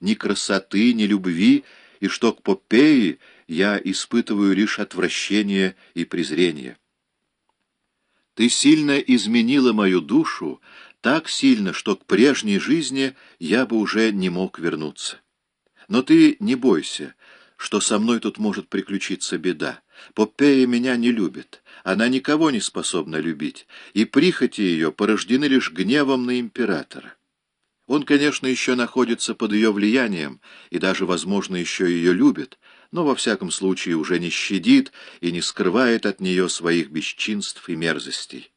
ни красоты, ни любви, и что к Попеи я испытываю лишь отвращение и презрение. Ты сильно изменила мою душу, так сильно, что к прежней жизни я бы уже не мог вернуться. Но ты не бойся, что со мной тут может приключиться беда. Попея меня не любит, она никого не способна любить, и прихоти ее порождены лишь гневом на императора. Он, конечно, еще находится под ее влиянием и даже, возможно, еще ее любит, но во всяком случае уже не щадит и не скрывает от нее своих бесчинств и мерзостей.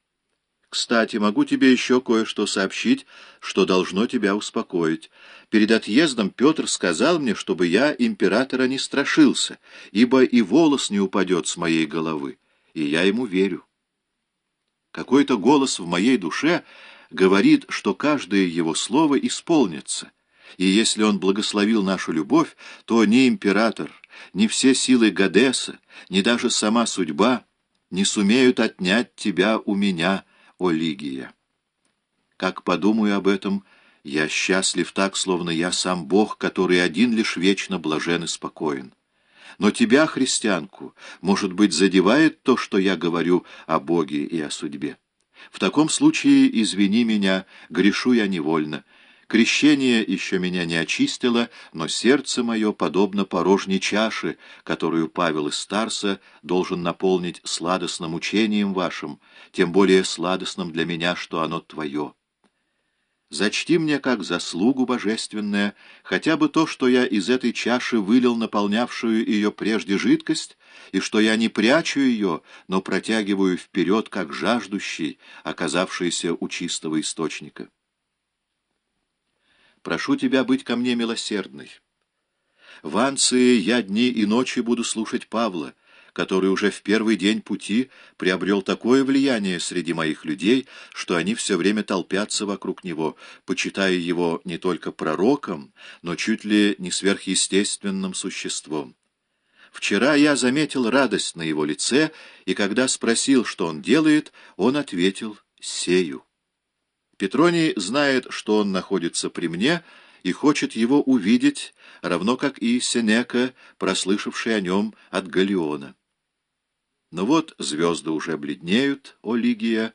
Кстати, могу тебе еще кое-что сообщить, что должно тебя успокоить. Перед отъездом Петр сказал мне, чтобы я императора не страшился, ибо и волос не упадет с моей головы, и я ему верю. Какой-то голос в моей душе говорит, что каждое его слово исполнится, и если он благословил нашу любовь, то ни император, ни все силы Гадеса, ни даже сама судьба не сумеют отнять тебя у меня, о Лигия. Как подумаю об этом, я счастлив так, словно я сам Бог, который один лишь вечно блажен и спокоен. Но тебя, христианку, может быть, задевает то, что я говорю о Боге и о судьбе. В таком случае извини меня, грешу я невольно, Крещение еще меня не очистило, но сердце мое подобно порожней чаше, которую Павел из Старса должен наполнить сладостным учением вашим, тем более сладостным для меня, что оно твое. Зачти мне как заслугу божественная хотя бы то, что я из этой чаши вылил наполнявшую ее прежде жидкость, и что я не прячу ее, но протягиваю вперед, как жаждущий, оказавшийся у чистого источника. Прошу тебя быть ко мне милосердной. В Анции я дни и ночи буду слушать Павла, который уже в первый день пути приобрел такое влияние среди моих людей, что они все время толпятся вокруг него, почитая его не только пророком, но чуть ли не сверхъестественным существом. Вчера я заметил радость на его лице, и когда спросил, что он делает, он ответил «сею». Петроний знает, что он находится при мне, и хочет его увидеть, равно как и Сенека, прослышавший о нем от Галиона. Но вот звезды уже бледнеют, о Лигия,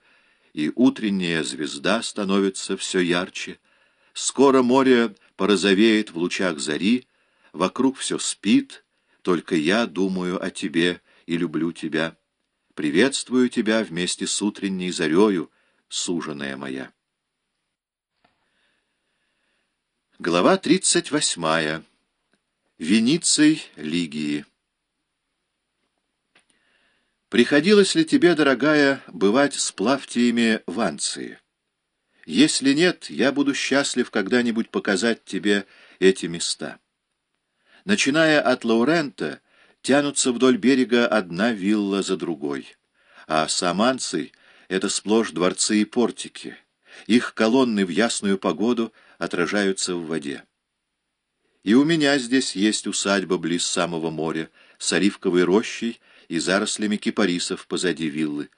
и утренняя звезда становится все ярче. Скоро море порозовеет в лучах зари, вокруг все спит, только я думаю о тебе и люблю тебя. Приветствую тебя вместе с утренней зарею, суженая моя. Глава 38. Вениций Лигии. Приходилось ли тебе, дорогая, бывать с Плавтиями в Анции? Если нет, я буду счастлив когда-нибудь показать тебе эти места. Начиная от Лаурента, тянутся вдоль берега одна вилла за другой, а сам Анций — это сплошь дворцы и портики. Их колонны в ясную погоду — отражаются в воде. И у меня здесь есть усадьба близ самого моря, с оливковой рощей и зарослями кипарисов позади виллы.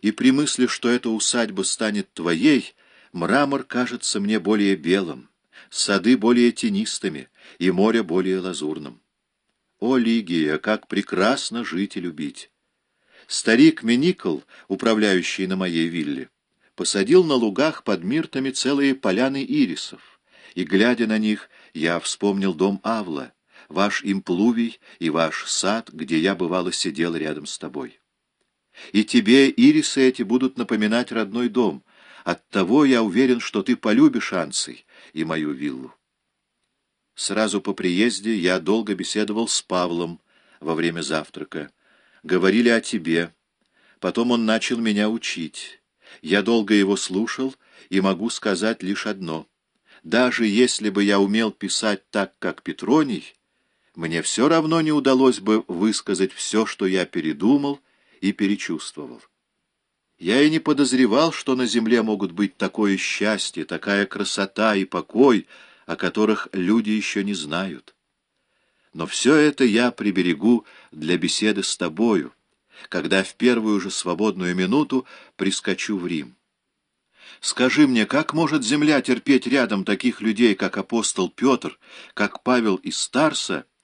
И при мысли, что эта усадьба станет твоей, мрамор кажется мне более белым, сады более тенистыми и море более лазурным. О, Лигия, как прекрасно жить и любить! Старик Меникл, управляющий на моей вилле, посадил на лугах под миртами целые поляны ирисов, и, глядя на них, я вспомнил дом Авла, ваш имплувий и ваш сад, где я, бывало, сидел рядом с тобой. И тебе ирисы эти будут напоминать родной дом, оттого я уверен, что ты полюбишь Анций и мою виллу. Сразу по приезде я долго беседовал с Павлом во время завтрака. Говорили о тебе. Потом он начал меня учить. Я долго его слушал и могу сказать лишь одно. Даже если бы я умел писать так, как Петроний, мне все равно не удалось бы высказать все, что я передумал и перечувствовал. Я и не подозревал, что на земле могут быть такое счастье, такая красота и покой, о которых люди еще не знают. Но все это я приберегу для беседы с тобою, когда в первую же свободную минуту прискочу в Рим. Скажи мне, как может земля терпеть рядом таких людей, как апостол Петр, как Павел из Старса,